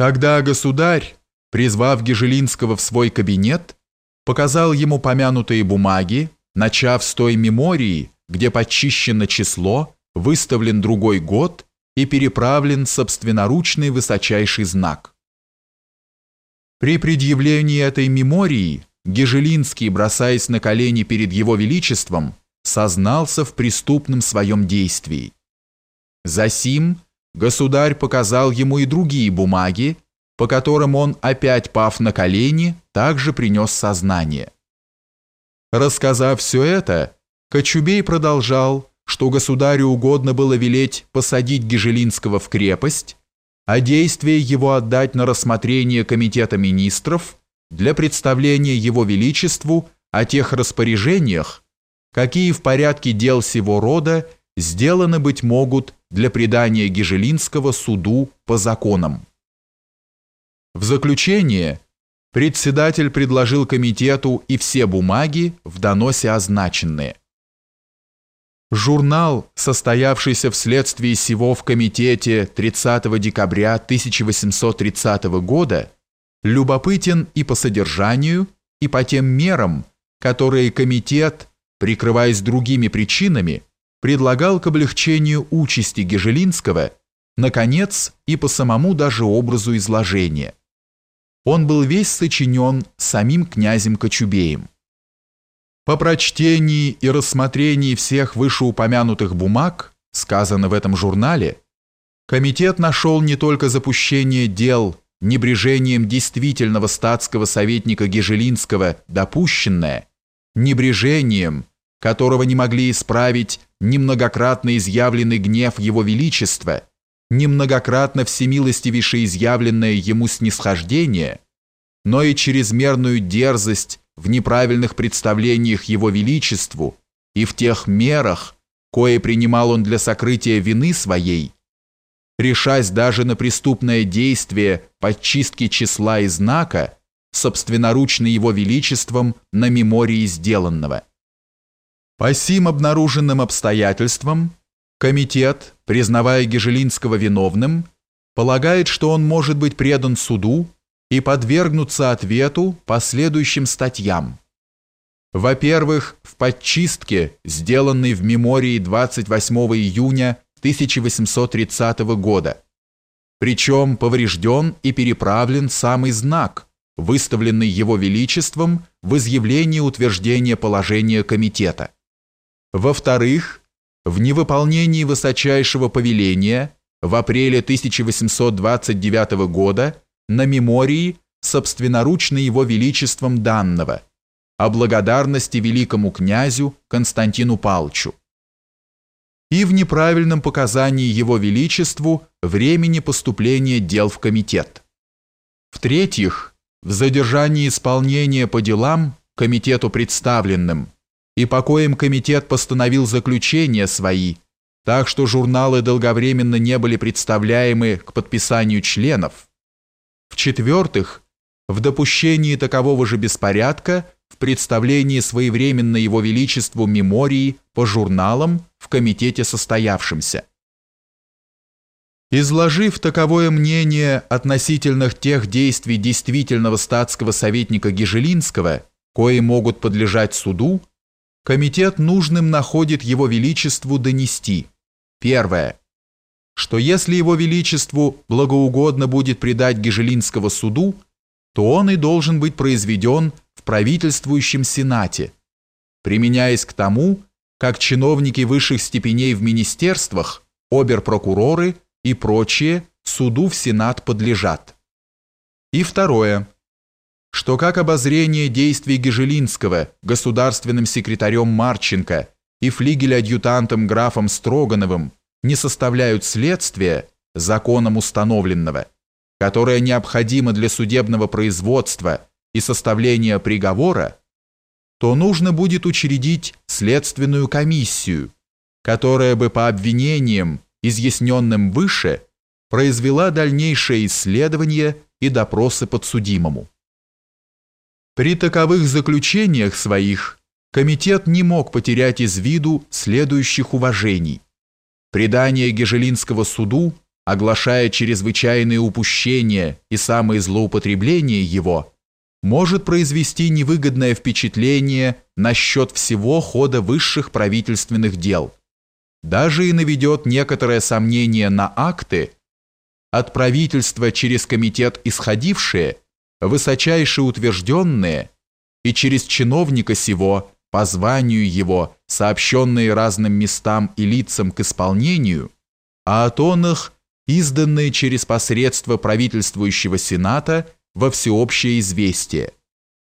Тогда государь, призвав Гежелинского в свой кабинет, показал ему помянутые бумаги, начав с той мемории, где подчищено число, выставлен другой год и переправлен собственноручный высочайший знак. При предъявлении этой мемории Гежелинский, бросаясь на колени перед его величеством, сознался в преступном своем действии. Засим государь показал ему и другие бумаги, по которым он, опять пав на колени, также принес сознание. Рассказав все это, Кочубей продолжал, что государю угодно было велеть посадить Гежелинского в крепость, а действие его отдать на рассмотрение Комитета министров для представления его величеству о тех распоряжениях, какие в порядке дел сего рода сделаны быть могут для предания Гежелинского суду по законам. В заключение председатель предложил комитету и все бумаги в доносе означенные. Журнал, состоявшийся вследствие сего в комитете 30 декабря 1830 года, любопытен и по содержанию, и по тем мерам, которые комитет, прикрываясь другими причинами, предлагал к облегчению участи Гежелинского, наконец, и по самому даже образу изложения. Он был весь сочинен самим князем Кочубеем. По прочтении и рассмотрении всех вышеупомянутых бумаг, сказано в этом журнале, комитет нашел не только запущение дел небрежением действительного статского советника Гежелинского допущенное, небрежением, которого не могли исправить ни многократно изъявленный гнев Его Величества, ни многократно всемилостивейше изъявленное Ему снисхождение, но и чрезмерную дерзость в неправильных представлениях Его Величеству и в тех мерах, кое принимал он для сокрытия вины своей, решась даже на преступное действие подчистки числа и знака, собственноручно Его Величеством на мемории сделанного. По сим обнаруженным обстоятельствам комитет, признавая Гежелинского виновным, полагает, что он может быть предан суду и подвергнуться ответу по следующим статьям. Во-первых, в подчистке, сделанной в мемории 28 июня 1830 года, причем поврежден и переправлен самый знак, выставленный Его Величеством в изъявлении утверждения положения комитета. Во-вторых, в невыполнении высочайшего повеления в апреле 1829 года на мемории собственноручно его величеством данного о благодарности великому князю Константину Палчу и в неправильном показании его величеству времени поступления дел в комитет. В-третьих, в задержании исполнения по делам комитету представленным и по коим комитет постановил заключения свои, так что журналы долговременно не были представляемы к подписанию членов. В-четвертых, в допущении такового же беспорядка в представлении своевременно Его Величеству мемории по журналам в комитете состоявшемся. Изложив таковое мнение относительно тех действий действительного статского советника Гежелинского, кои могут подлежать суду, комитет нужным находит Его Величеству донести. Первое. Что если Его Величеству благоугодно будет предать Гежелинского суду, то он и должен быть произведен в правительствующем Сенате, применяясь к тому, как чиновники высших степеней в министерствах, оберпрокуроры и прочие суду в Сенат подлежат. И второе что как обозрение действий Гежелинского государственным секретарем Марченко и флигель-адъютантом графом Строгановым не составляют следствия, законом установленного, которое необходимо для судебного производства и составления приговора, то нужно будет учредить следственную комиссию, которая бы по обвинениям, изъясненным выше, произвела дальнейшее исследование и допросы подсудимому. При таковых заключениях своих комитет не мог потерять из виду следующих уважений. Предание Гежелинского суду оглашая чрезвычайные упущения и самые злоупотребления его, может произвести невыгодное впечатление насчет всего хода высших правительственных дел, даже и наведет некоторое сомнение на акты, от правительства через комитет исходившие, высочайше утвержденные, и через чиновника сего, по званию его, сообщенные разным местам и лицам к исполнению, а от он их, изданные через посредство правительствующего Сената во всеобщее известие –